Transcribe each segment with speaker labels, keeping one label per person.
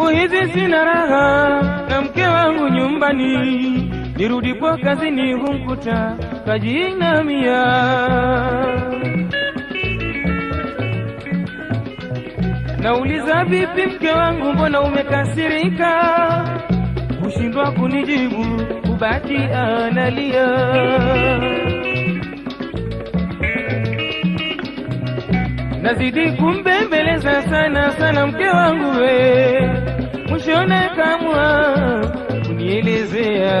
Speaker 1: hizi sina raha na mke wangu nyumbani, nirudipo kazini humkuta kajinamia. Nauliza, vipi mke wangu, mbona umekasirika? Kushindwa kunijibu, kubaki analia. Nazidi kumbembeleza sana sana mke wangu we, mwishone kamwa kunielezea.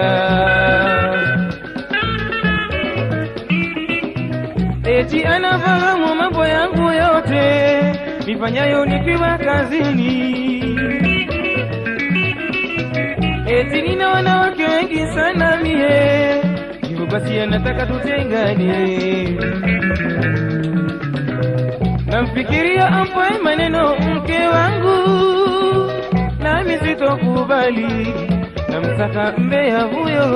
Speaker 1: Eti anafahamu mambo yangu yote nifanyayo nikiwa kazini, eti nina wanawake wengi sana mie, hivyo basi anataka tutengane. Namfikiria ampoe maneno mke wangu, nami sitokubali, namtaka mbea huyo.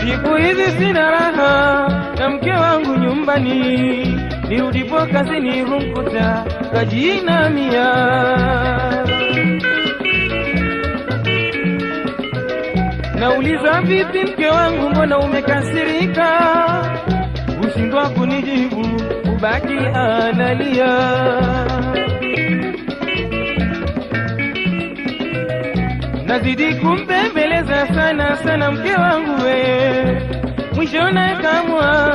Speaker 1: Siku hizi sina raha na mke wangu nyumbani, nirudipo kazini humkuta kajinamia. Nauliza, vipi mke wangu, mbona umekasirika? Ushindwa kunijibu, ubaki analia. Nazidi kumbembeleza sana sana mke wangu we, mwisho nakamwa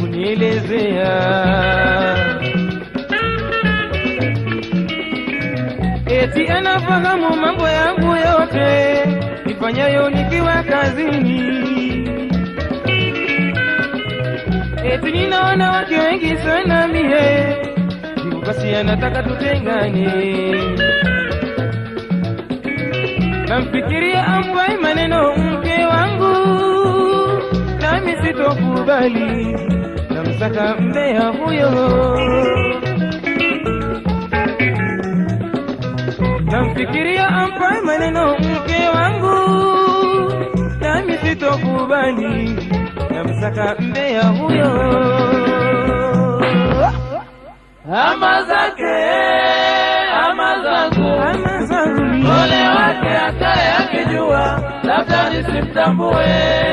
Speaker 1: kunielezea eti anafahamu mambo yangu yote nifanyayo nikiwa kazini, eti nina wanawake wengi sana mie, hivyo basi anataka tutengane. Namfikiria ambaye maneno mke wangu, nami sitokubali, namsaka mbea huyo. Namfikiria ambaye maneno mke wangu, nami sitokubali, namsaka mbea huyo.
Speaker 2: ama zake ama zangu
Speaker 1: Ama zangu.
Speaker 2: Ole wake akaye akijua labda nisimtambue.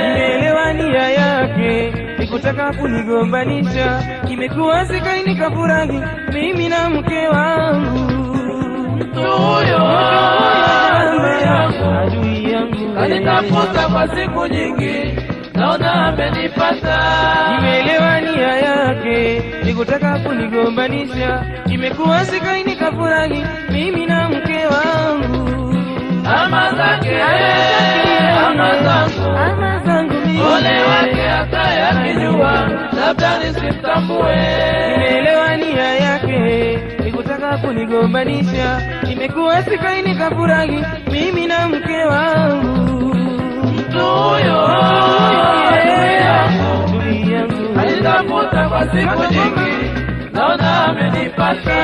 Speaker 1: Nimeelewa nia yake nikutaka kunigombanisha, imekuwa sikai nikafurahi mimi na mke wangu.
Speaker 2: mtu huyo ajui yangu. Kanitafuta kwa siku nyingi naona amenipata.
Speaker 1: Nimeelewa nia yake. Nikutaka kunigombanisha, imekuwa sikai nikafurahi. Mimi na mke wangu.
Speaker 2: ama zake. Ama zangu.
Speaker 1: Ama zangu mimi.
Speaker 2: ole wake hata yakijua, labda nisimtambue.
Speaker 1: Nimeelewa nia yake. Nikutaka kunigombanisha, imekuwa sikai nikafurahi. Mimi na mke wangu.
Speaker 2: mtu huyo siku nyingi naona amenipata